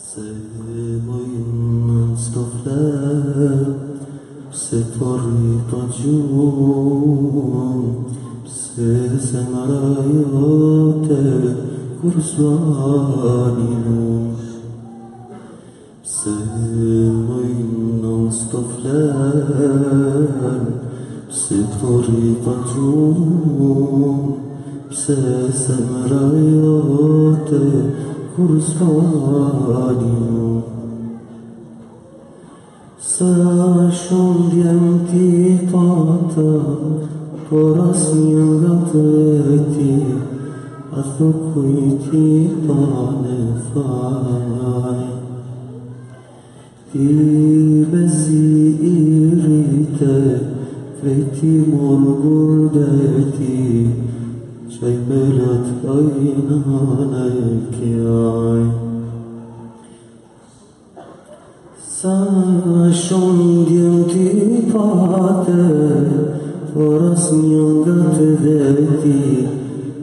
se torni tua giù se sembrai a te cor sua anima se mai non sto flan se torni tua giù se sembrai a te القرص فوادي Sąsiądiem ti tata Poraz niugateti Athukui ti tane fai Ti bezi irite Veti mor gurbeti شكلت عين عليك يا عين Sąsiągiem pate oraz miągate deti,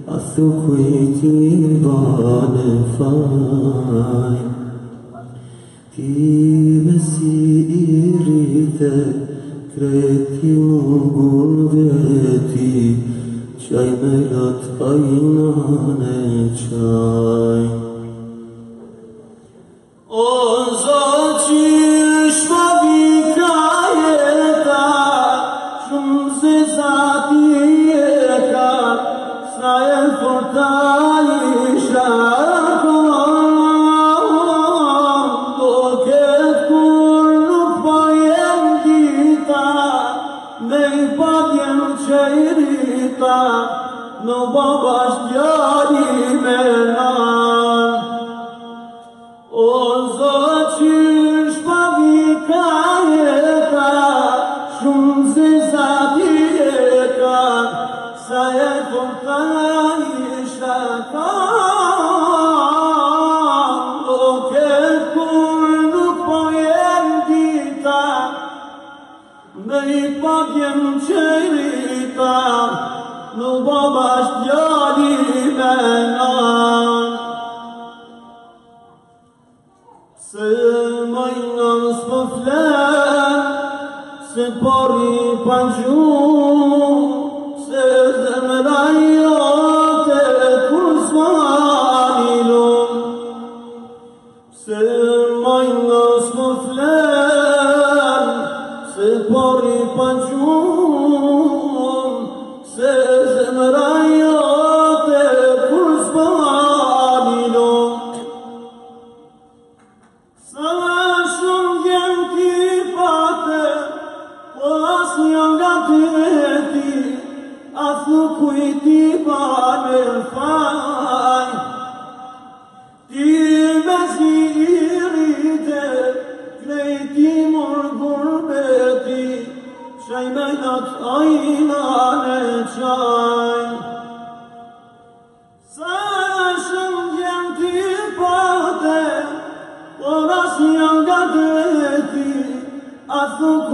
a sukwyki bane faj. Ti mesi irite, kreti mogul veti, چای برات آینانه چای Në bëbështë gjojime O Zotë që shpavi ka e ka Shumë zizati e ka Sa e kërta i shaka O kërkur nuk pojën dita Në i pojën qëri nubabas diadim enam. Se moinam smuflem, se pori panjum, se zemlaia tecursamilum. Se moinam smuflem, se pori panjum, se As nuk jem këtu fatë, po as nuk gati ti, as nuk ueti banën fan. Ti mezi ridë, ne ti mor ghurte ti, shaj më hap ajna nencë.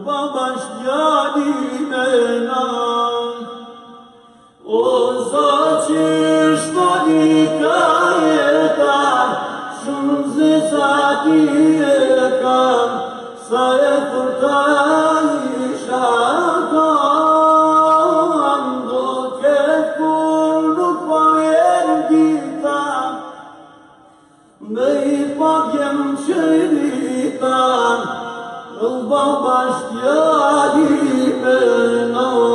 në babasht janim O, sot që shtoni po ka e ta, shumë zësat i e ka, sa e kurta i shakam. Po i fagjem po që i rrita, Ruba başlıyor